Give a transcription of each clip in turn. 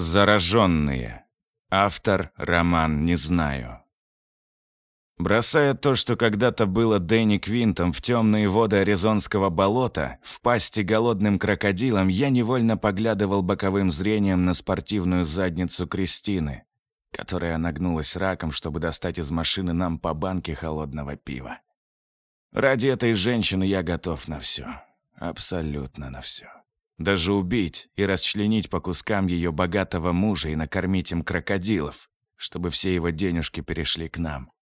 Зараженные. Автор роман «Не знаю». Бросая то, что когда-то было Дэнни Квинтом в темные воды Аризонского болота, в пасти голодным крокодилом, я невольно поглядывал боковым зрением на спортивную задницу Кристины, которая нагнулась раком, чтобы достать из машины нам по банке холодного пива. Ради этой женщины я готов на все. Абсолютно на все. Даже убить и расчленить по кускам ее богатого мужа и накормить им крокодилов, чтобы все его денежки перешли к нам.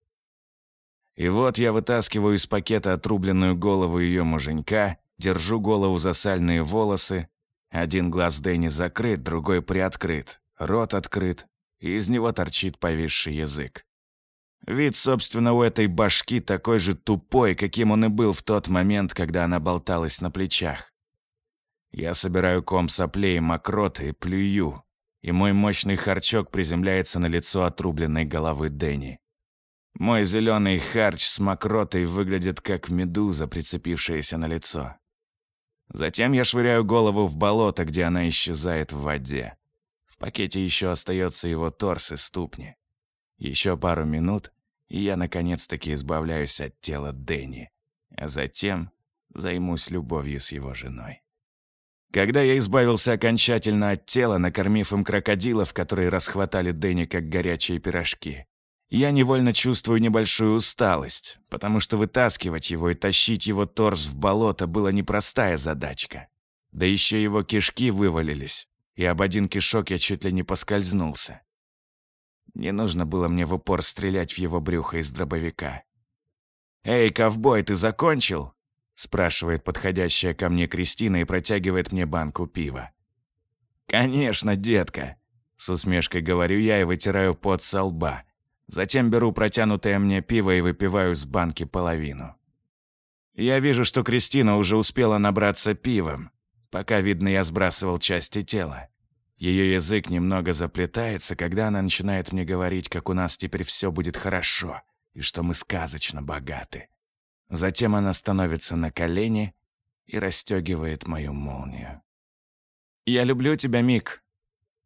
И вот я вытаскиваю из пакета отрубленную голову ее муженька, держу голову за сальные волосы. Один глаз Дэнни закрыт, другой приоткрыт, рот открыт, и из него торчит повисший язык. Вид, собственно, у этой башки такой же тупой, каким он и был в тот момент, когда она болталась на плечах. Я собираю ком соплей и мокроты и плюю, и мой мощный харчок приземляется на лицо отрубленной головы Дэнни. Мой зеленый харч с мокротой выглядит как медуза, прицепившаяся на лицо. Затем я швыряю голову в болото, где она исчезает в воде. В пакете еще остается его торс и ступни. Еще пару минут, и я наконец-таки избавляюсь от тела Дэнни, а затем займусь любовью с его женой. Когда я избавился окончательно от тела, накормив им крокодилов, которые расхватали Дэнни как горячие пирожки, я невольно чувствую небольшую усталость, потому что вытаскивать его и тащить его торс в болото была непростая задачка. Да еще его кишки вывалились, и об один кишок я чуть ли не поскользнулся. Не нужно было мне в упор стрелять в его брюхо из дробовика. «Эй, ковбой, ты закончил?» Спрашивает подходящая ко мне Кристина и протягивает мне банку пива. «Конечно, детка», — с усмешкой говорю я и вытираю пот со лба. Затем беру протянутое мне пиво и выпиваю с банки половину. Я вижу, что Кристина уже успела набраться пивом. Пока, видно, я сбрасывал части тела. Ее язык немного заплетается, когда она начинает мне говорить, как у нас теперь все будет хорошо и что мы сказочно богаты. Затем она становится на колени и расстегивает мою молнию. «Я люблю тебя, Мик»,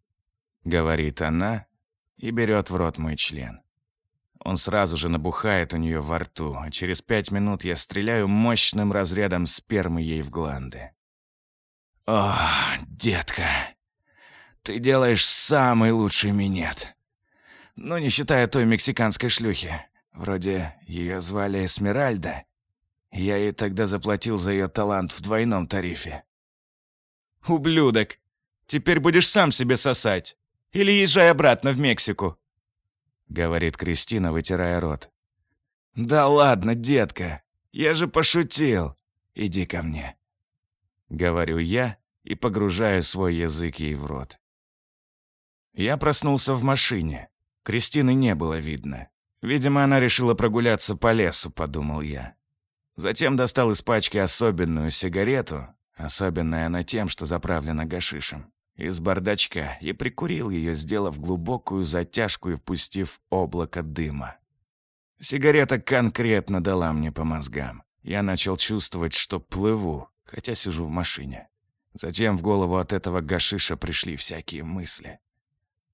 — говорит она и берет в рот мой член. Он сразу же набухает у нее во рту, а через пять минут я стреляю мощным разрядом спермы ей в гланды. «О, детка, ты делаешь самый лучший минет. Ну, не считая той мексиканской шлюхи. Вроде ее звали Эсмеральда. Я ей тогда заплатил за ее талант в двойном тарифе. «Ублюдок! Теперь будешь сам себе сосать! Или езжай обратно в Мексику!» Говорит Кристина, вытирая рот. «Да ладно, детка! Я же пошутил! Иди ко мне!» Говорю я и погружаю свой язык ей в рот. Я проснулся в машине. Кристины не было видно. Видимо, она решила прогуляться по лесу, подумал я. Затем достал из пачки особенную сигарету, особенная она тем, что заправлена гашишем, из бардачка и прикурил ее, сделав глубокую затяжку и впустив облако дыма. Сигарета конкретно дала мне по мозгам. Я начал чувствовать, что плыву, хотя сижу в машине. Затем в голову от этого гашиша пришли всякие мысли.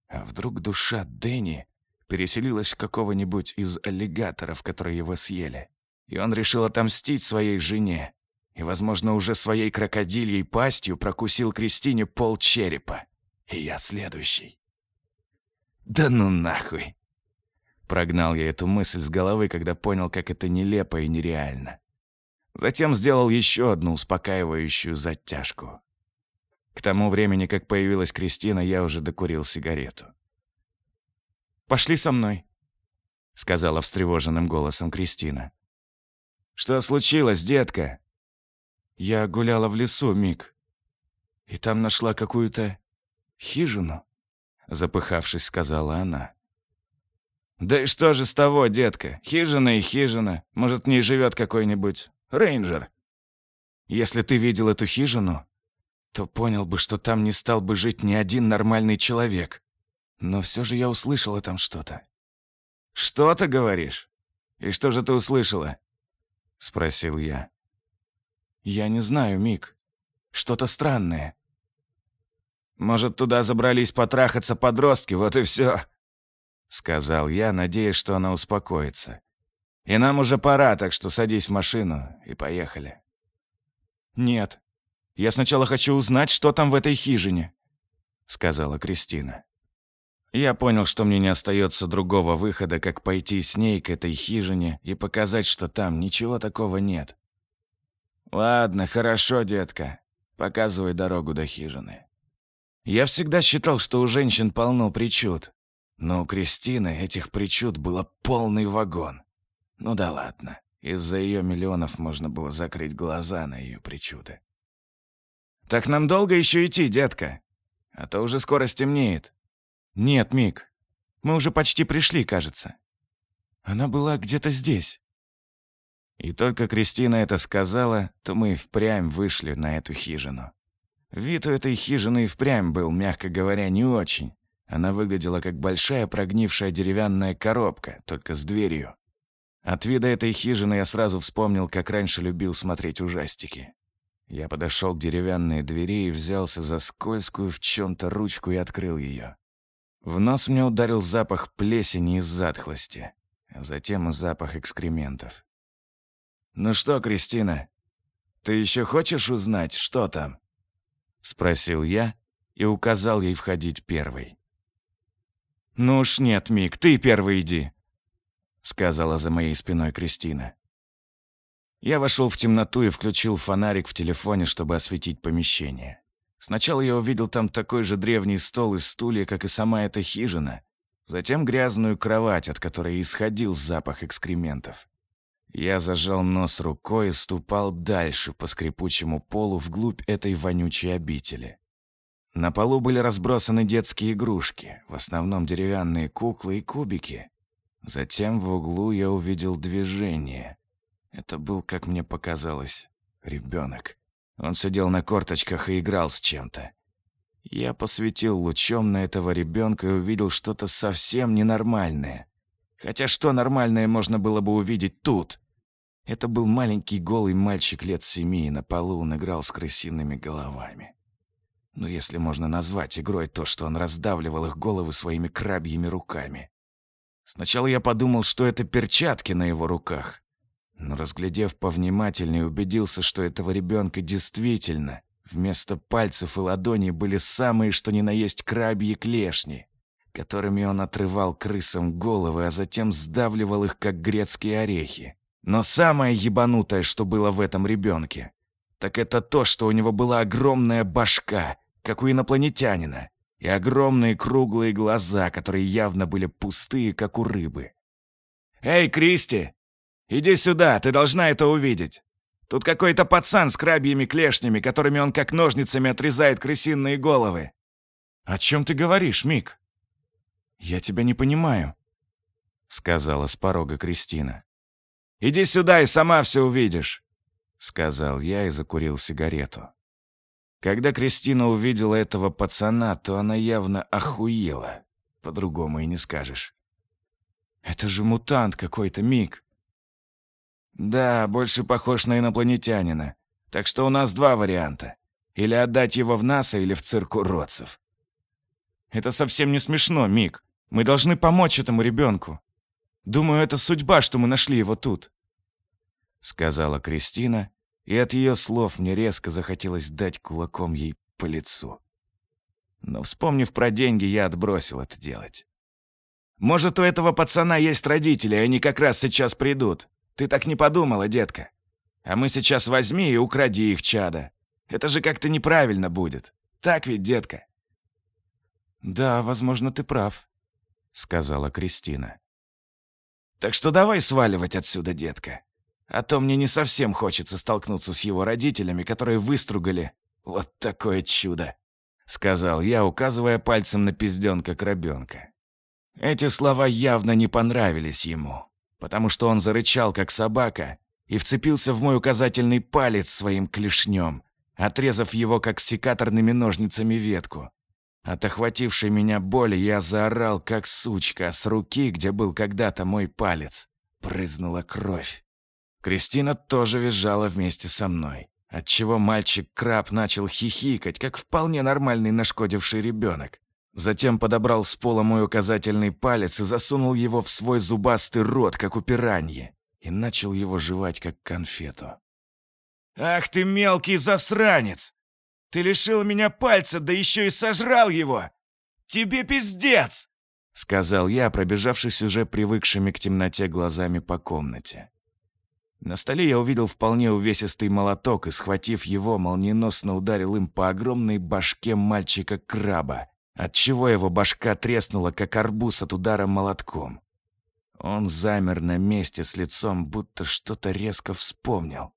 А вдруг душа Дэнни переселилась в какого-нибудь из аллигаторов, которые его съели? И он решил отомстить своей жене. И, возможно, уже своей крокодильей пастью прокусил Кристине пол черепа. И я следующий. Да ну нахуй. Прогнал я эту мысль с головы, когда понял, как это нелепо и нереально. Затем сделал еще одну успокаивающую затяжку. К тому времени, как появилась Кристина, я уже докурил сигарету. «Пошли со мной», — сказала встревоженным голосом Кристина. «Что случилось, детка?» «Я гуляла в лесу, Мик, и там нашла какую-то хижину», — запыхавшись, сказала она. «Да и что же с того, детка? Хижина и хижина. Может, в ней живет какой-нибудь рейнджер?» «Если ты видел эту хижину, то понял бы, что там не стал бы жить ни один нормальный человек. Но все же я услышала там что-то». «Что ты говоришь? И что же ты услышала?» — спросил я. «Я не знаю, Мик. Что-то странное». Может, туда забрались потрахаться подростки, вот и все. Сказал я, надеясь, что она успокоится. И нам уже пора, так что садись в машину и поехали. Нет. Я сначала хочу узнать, что там в этой хижине, сказала Кристина. Я понял, что мне не остается другого выхода, как пойти с ней к этой хижине и показать, что там ничего такого нет. «Ладно, хорошо, детка. Показывай дорогу до хижины». Я всегда считал, что у женщин полно причуд, но у Кристины этих причуд было полный вагон. Ну да ладно, из-за ее миллионов можно было закрыть глаза на ее причуды. «Так нам долго еще идти, детка? А то уже скоро стемнеет». «Нет, Мик, мы уже почти пришли, кажется. Она была где-то здесь». И только Кристина это сказала, то мы впрямь вышли на эту хижину. Вид у этой хижины и впрямь был, мягко говоря, не очень. Она выглядела как большая прогнившая деревянная коробка, только с дверью. От вида этой хижины я сразу вспомнил, как раньше любил смотреть ужастики. Я подошел к деревянной двери и взялся за скользкую в чем-то ручку и открыл ее. В нос мне ударил запах плесени и затхлости, а затем и запах экскрементов. «Ну что, Кристина, ты еще хочешь узнать, что там?» Спросил я и указал ей входить первой. «Ну уж нет, Мик, ты первый иди», — сказала за моей спиной Кристина. Я вошел в темноту и включил фонарик в телефоне, чтобы осветить помещение. Сначала я увидел там такой же древний стол и стулья, как и сама эта хижина. Затем грязную кровать, от которой исходил запах экскрементов. Я зажал нос рукой и ступал дальше по скрипучему полу вглубь этой вонючей обители. На полу были разбросаны детские игрушки, в основном деревянные куклы и кубики. Затем в углу я увидел движение. Это был, как мне показалось, ребенок. Он сидел на корточках и играл с чем-то. Я посветил лучом на этого ребенка и увидел что-то совсем ненормальное. Хотя что нормальное можно было бы увидеть тут? Это был маленький голый мальчик лет семи, и на полу он играл с крысиными головами. Ну, если можно назвать игрой то, что он раздавливал их головы своими крабьими руками. Сначала я подумал, что это перчатки на его руках, но, разглядев повнимательнее, убедился, что этого ребенка действительно вместо пальцев и ладоней были самые, что ни на есть, крабьи клешни, которыми он отрывал крысам головы, а затем сдавливал их, как грецкие орехи. Но самое ебанутое, что было в этом ребенке, так это то, что у него была огромная башка, как у инопланетянина, и огромные круглые глаза, которые явно были пустые, как у рыбы. «Эй, Кристи!» «Иди сюда, ты должна это увидеть. Тут какой-то пацан с крабьими клешнями, которыми он как ножницами отрезает крысиные головы». «О чем ты говоришь, Мик?» «Я тебя не понимаю», — сказала с порога Кристина. «Иди сюда и сама все увидишь», — сказал я и закурил сигарету. Когда Кристина увидела этого пацана, то она явно охуела. По-другому и не скажешь. «Это же мутант какой-то, Мик. Да, больше похож на инопланетянина. Так что у нас два варианта. Или отдать его в НАСА, или в цирк уродцев. Это совсем не смешно, Мик. Мы должны помочь этому ребенку. Думаю, это судьба, что мы нашли его тут. Сказала Кристина, и от ее слов мне резко захотелось дать кулаком ей по лицу. Но, вспомнив про деньги, я отбросил это делать. «Может, у этого пацана есть родители, и они как раз сейчас придут. Ты так не подумала, детка. А мы сейчас возьми и укради их чада. Это же как-то неправильно будет. Так ведь, детка?» «Да, возможно, ты прав», — сказала Кристина. «Так что давай сваливать отсюда, детка. А то мне не совсем хочется столкнуться с его родителями, которые выстругали вот такое чудо», — сказал я, указывая пальцем на пизденка крабенка. Эти слова явно не понравились ему потому что он зарычал, как собака, и вцепился в мой указательный палец своим клешнем, отрезав его, как секаторными ножницами, ветку. От охватившей меня боли я заорал, как сучка, с руки, где был когда-то мой палец. Прызнула кровь. Кристина тоже визжала вместе со мной. отчего мальчик-краб начал хихикать, как вполне нормальный нашкодивший ребенок. Затем подобрал с пола мой указательный палец и засунул его в свой зубастый рот, как у пираньи, и начал его жевать, как конфету. «Ах ты мелкий засранец! Ты лишил меня пальца, да еще и сожрал его! Тебе пиздец!» Сказал я, пробежавшись уже привыкшими к темноте глазами по комнате. На столе я увидел вполне увесистый молоток и, схватив его, молниеносно ударил им по огромной башке мальчика-краба, отчего его башка треснула, как арбуз от удара молотком. Он замер на месте с лицом, будто что-то резко вспомнил.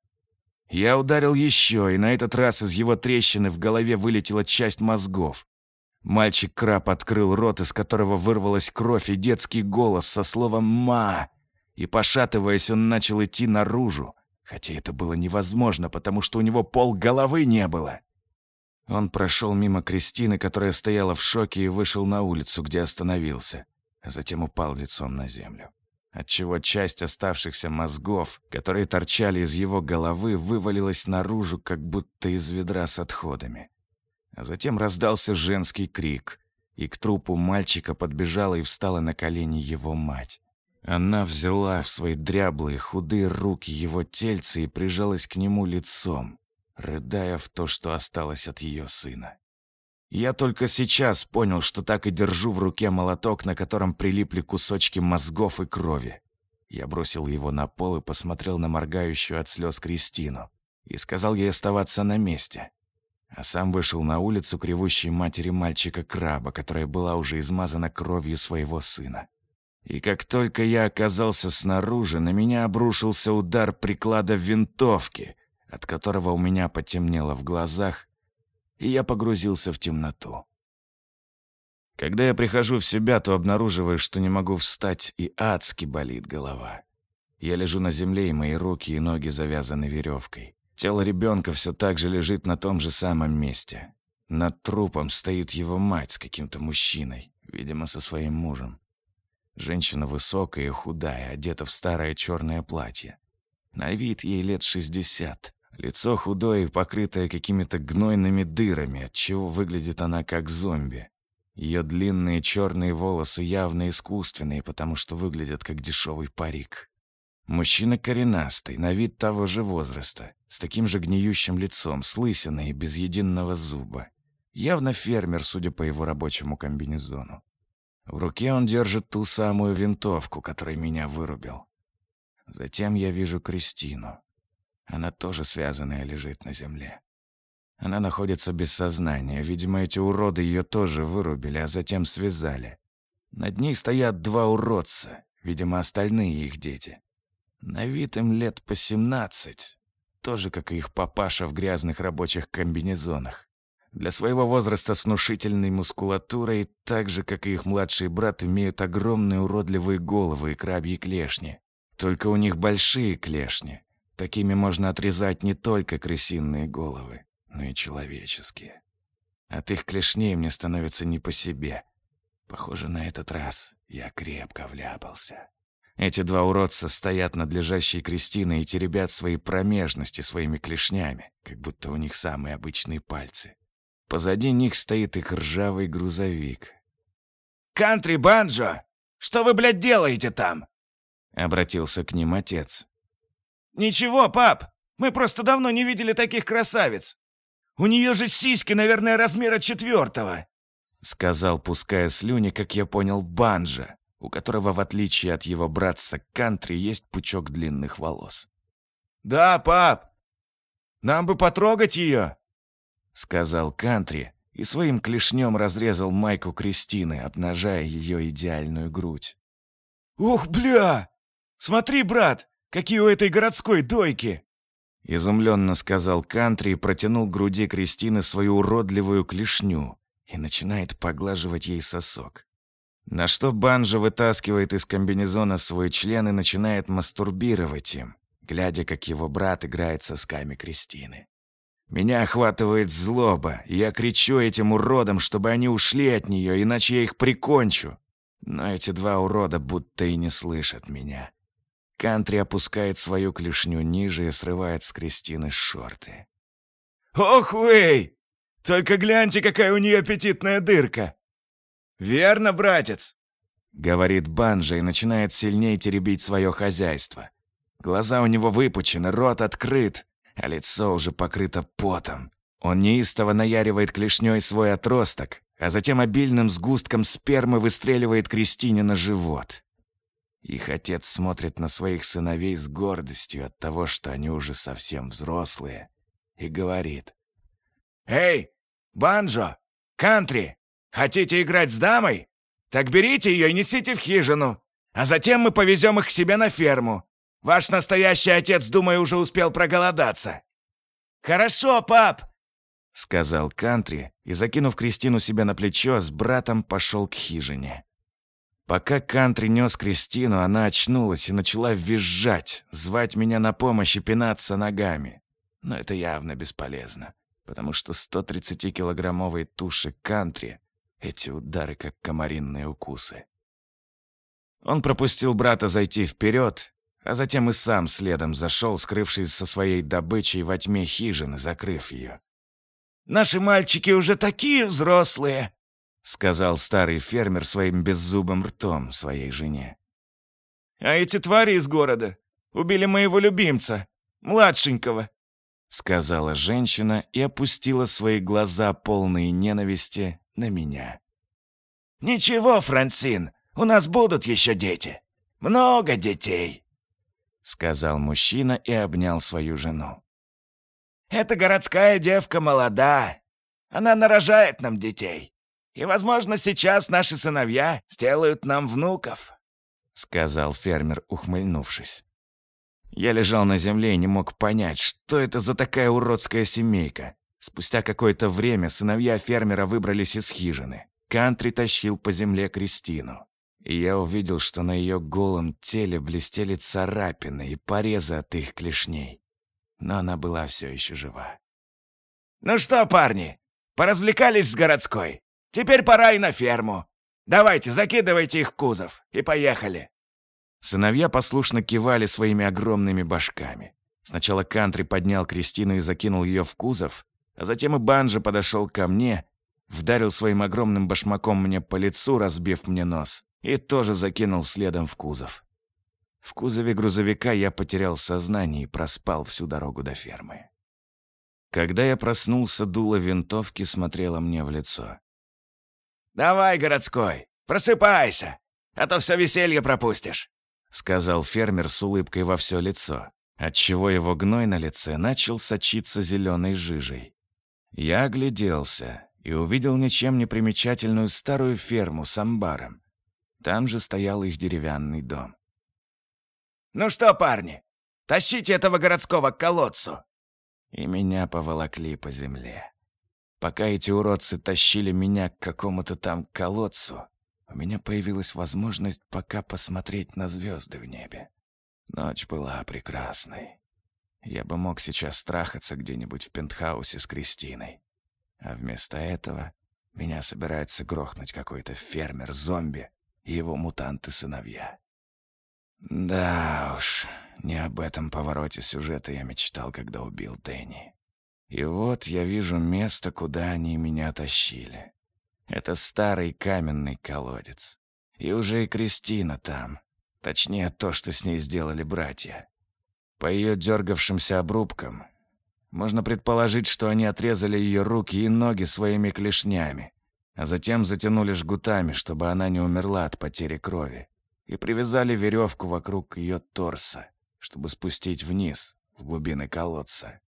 Я ударил еще, и на этот раз из его трещины в голове вылетела часть мозгов. Мальчик-краб открыл рот, из которого вырвалась кровь и детский голос со словом «ма». И, пошатываясь, он начал идти наружу, хотя это было невозможно, потому что у него пол головы не было. Он прошел мимо Кристины, которая стояла в шоке, и вышел на улицу, где остановился, а затем упал лицом на землю отчего часть оставшихся мозгов, которые торчали из его головы, вывалилась наружу, как будто из ведра с отходами. А затем раздался женский крик, и к трупу мальчика подбежала и встала на колени его мать. Она взяла в свои дряблые, худые руки его тельце и прижалась к нему лицом, рыдая в то, что осталось от ее сына. Я только сейчас понял, что так и держу в руке молоток, на котором прилипли кусочки мозгов и крови. Я бросил его на пол и посмотрел на моргающую от слез Кристину и сказал ей оставаться на месте. А сам вышел на улицу к матери мальчика-краба, которая была уже измазана кровью своего сына. И как только я оказался снаружи, на меня обрушился удар приклада винтовки, от которого у меня потемнело в глазах, и я погрузился в темноту. Когда я прихожу в себя, то обнаруживаю, что не могу встать, и адски болит голова. Я лежу на земле, и мои руки и ноги завязаны веревкой. Тело ребенка все так же лежит на том же самом месте. Над трупом стоит его мать с каким-то мужчиной, видимо, со своим мужем. Женщина высокая и худая, одета в старое черное платье. На вид ей лет шестьдесят. Лицо худое и покрытое какими-то гнойными дырами, отчего выглядит она как зомби. Ее длинные черные волосы явно искусственные, потому что выглядят как дешевый парик. Мужчина коренастый, на вид того же возраста, с таким же гниющим лицом, с лысиной и без единого зуба. Явно фермер, судя по его рабочему комбинезону. В руке он держит ту самую винтовку, которой меня вырубил. Затем я вижу Кристину. Она тоже связанная лежит на земле. Она находится без сознания. Видимо, эти уроды ее тоже вырубили, а затем связали. Над ней стоят два уродца, видимо, остальные их дети. На вид им лет по семнадцать, тоже как и их папаша в грязных рабочих комбинезонах. Для своего возраста с внушительной мускулатурой, так же, как и их младший брат, имеют огромные уродливые головы и крабьи клешни. Только у них большие клешни, Такими можно отрезать не только крысиные головы, но и человеческие. От их клешней мне становится не по себе. Похоже, на этот раз я крепко вляпался. Эти два уродца стоят над лежащей Кристиной и теребят свои промежности своими клешнями, как будто у них самые обычные пальцы. Позади них стоит их ржавый грузовик. «Кантри Банджо! Что вы, блядь, делаете там?» Обратился к ним отец. «Ничего, пап, мы просто давно не видели таких красавиц. У нее же сиськи, наверное, размера четвертого», сказал, пуская слюни, как я понял, Банжа, у которого, в отличие от его братца Кантри, есть пучок длинных волос. «Да, пап, нам бы потрогать ее», сказал Кантри и своим клешнем разрезал майку Кристины, обнажая ее идеальную грудь. «Ух, бля! Смотри, брат, Какие у этой городской дойки!» Изумленно сказал Кантри и протянул к груди Кристины свою уродливую клешню и начинает поглаживать ей сосок. На что Банжа вытаскивает из комбинезона свой член и начинает мастурбировать им, глядя, как его брат играет сосками Кристины. Меня охватывает злоба, и я кричу этим уродам, чтобы они ушли от нее, иначе я их прикончу. Но эти два урода будто и не слышат меня. Кантри опускает свою клешню ниже и срывает с Кристины шорты. Ох вы! Только гляньте, какая у нее аппетитная дырка! Верно, братец?» Говорит Банжа и начинает сильнее теребить свое хозяйство. Глаза у него выпучены, рот открыт, а лицо уже покрыто потом. Он неистово наяривает клешней свой отросток, а затем обильным сгустком спермы выстреливает Кристине на живот. Их отец смотрит на своих сыновей с гордостью от того, что они уже совсем взрослые, и говорит. «Эй, Банджо, Кантри, хотите играть с дамой? Так берите ее и несите в хижину, а затем мы повезем их к себе на ферму. Ваш настоящий отец, думаю, уже успел проголодаться». «Хорошо, пап!» — сказал Кантри и, закинув Кристину себе на плечо, с братом пошел к хижине. Пока Кантри нес Кристину, она очнулась и начала визжать, звать меня на помощь и пинаться ногами. Но это явно бесполезно, потому что 130-килограммовой туши Кантри эти удары как комаринные укусы. Он пропустил брата зайти вперед, а затем и сам следом зашел, скрывшись со своей добычей во тьме хижины, закрыв ее. «Наши мальчики уже такие взрослые!» — сказал старый фермер своим беззубым ртом своей жене. «А эти твари из города убили моего любимца, младшенького», — сказала женщина и опустила свои глаза, полные ненависти, на меня. «Ничего, Франсин, у нас будут еще дети. Много детей», — сказал мужчина и обнял свою жену. «Эта городская девка молода. Она нарожает нам детей. И, возможно, сейчас наши сыновья сделают нам внуков», — сказал фермер, ухмыльнувшись. Я лежал на земле и не мог понять, что это за такая уродская семейка. Спустя какое-то время сыновья фермера выбрались из хижины. Кантри тащил по земле Кристину. И я увидел, что на ее голом теле блестели царапины и порезы от их клешней. Но она была все еще жива. «Ну что, парни, поразвлекались с городской? Теперь пора и на ферму. Давайте, закидывайте их в кузов. И поехали». Сыновья послушно кивали своими огромными башками. Сначала Кантри поднял Кристину и закинул ее в кузов, а затем и Банджи подошел ко мне, вдарил своим огромным башмаком мне по лицу, разбив мне нос, и тоже закинул следом в кузов. В кузове грузовика я потерял сознание и проспал всю дорогу до фермы. Когда я проснулся, дуло винтовки смотрело мне в лицо. «Давай, городской, просыпайся, а то все веселье пропустишь», — сказал фермер с улыбкой во все лицо, отчего его гной на лице начал сочиться зеленой жижей. Я огляделся и увидел ничем не примечательную старую ферму с амбаром. Там же стоял их деревянный дом. «Ну что, парни, тащите этого городского к колодцу!» И меня поволокли по земле. Пока эти уродцы тащили меня к какому-то там колодцу, у меня появилась возможность пока посмотреть на звезды в небе. Ночь была прекрасной. Я бы мог сейчас страхаться где-нибудь в пентхаусе с Кристиной. А вместо этого меня собирается грохнуть какой-то фермер-зомби и его мутанты-сыновья. Да уж, не об этом повороте сюжета я мечтал, когда убил Дэнни. И вот я вижу место, куда они меня тащили. Это старый каменный колодец. И уже и Кристина там. Точнее, то, что с ней сделали братья. По ее дергавшимся обрубкам можно предположить, что они отрезали ее руки и ноги своими клешнями, а затем затянули жгутами, чтобы она не умерла от потери крови, и привязали веревку вокруг ее торса, чтобы спустить вниз, в глубины колодца.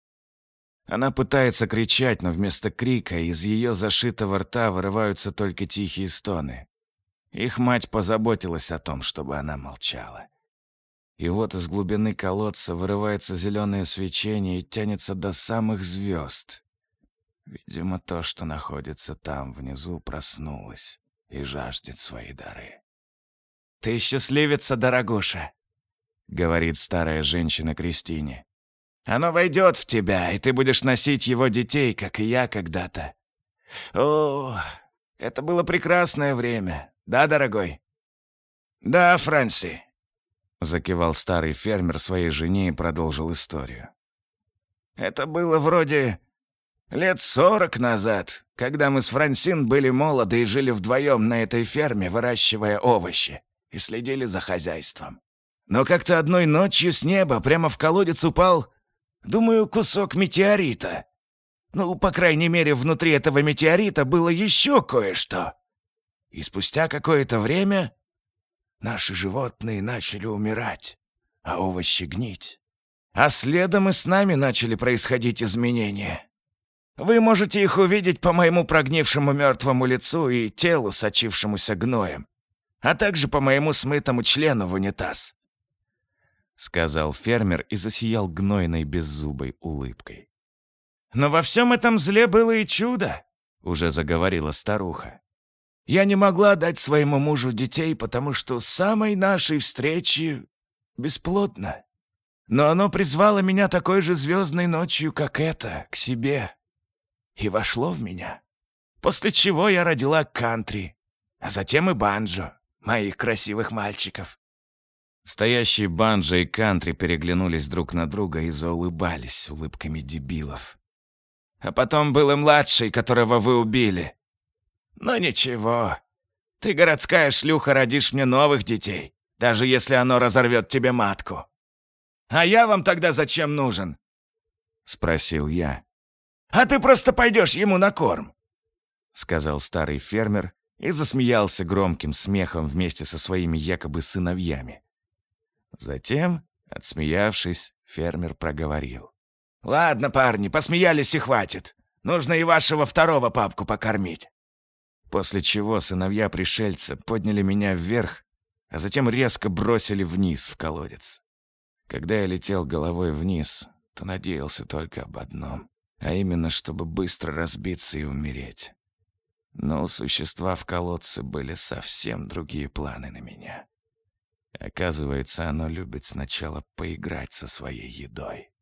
Она пытается кричать, но вместо крика из ее зашитого рта вырываются только тихие стоны. Их мать позаботилась о том, чтобы она молчала. И вот из глубины колодца вырывается зеленое свечение и тянется до самых звезд. Видимо, то, что находится там внизу, проснулось и жаждет свои дары. «Ты счастливица, дорогуша!» — говорит старая женщина Кристине. Оно войдет в тебя, и ты будешь носить его детей, как и я когда-то. О, это было прекрасное время, да, дорогой? Да, Фрэнси. Закивал старый фермер своей жене и продолжил историю. Это было вроде... Лет сорок назад, когда мы с Франсин были молоды и жили вдвоем на этой ферме, выращивая овощи, и следили за хозяйством. Но как-то одной ночью с неба прямо в колодец упал, думаю, кусок метеорита. Ну, по крайней мере, внутри этого метеорита было еще кое-что. И спустя какое-то время наши животные начали умирать, а овощи гнить. А следом и с нами начали происходить изменения. Вы можете их увидеть по моему прогнившему мертвому лицу и телу, сочившемуся гноем, а также по моему смытому члену в унитаз», — сказал фермер и засиял гнойной беззубой улыбкой. «Но во всем этом зле было и чудо», — уже заговорила старуха. «Я не могла дать своему мужу детей, потому что самой нашей встречи бесплодно. Но оно призвало меня такой же звездной ночью, как это, к себе и вошло в меня. После чего я родила кантри, а затем и банджо, моих красивых мальчиков. Стоящие банджо и кантри переглянулись друг на друга и заулыбались улыбками дебилов. А потом был и младший, которого вы убили. Но ничего, ты, городская шлюха, родишь мне новых детей, даже если оно разорвет тебе матку. А я вам тогда зачем нужен? Спросил я. «А ты просто пойдешь ему на корм», — сказал старый фермер и засмеялся громким смехом вместе со своими якобы сыновьями. Затем, отсмеявшись, фермер проговорил. «Ладно, парни, посмеялись и хватит. Нужно и вашего второго папку покормить». После чего сыновья пришельца подняли меня вверх, а затем резко бросили вниз в колодец. Когда я летел головой вниз, то надеялся только об одном а именно, чтобы быстро разбиться и умереть. Но у существа в колодце были совсем другие планы на меня. Оказывается, оно любит сначала поиграть со своей едой.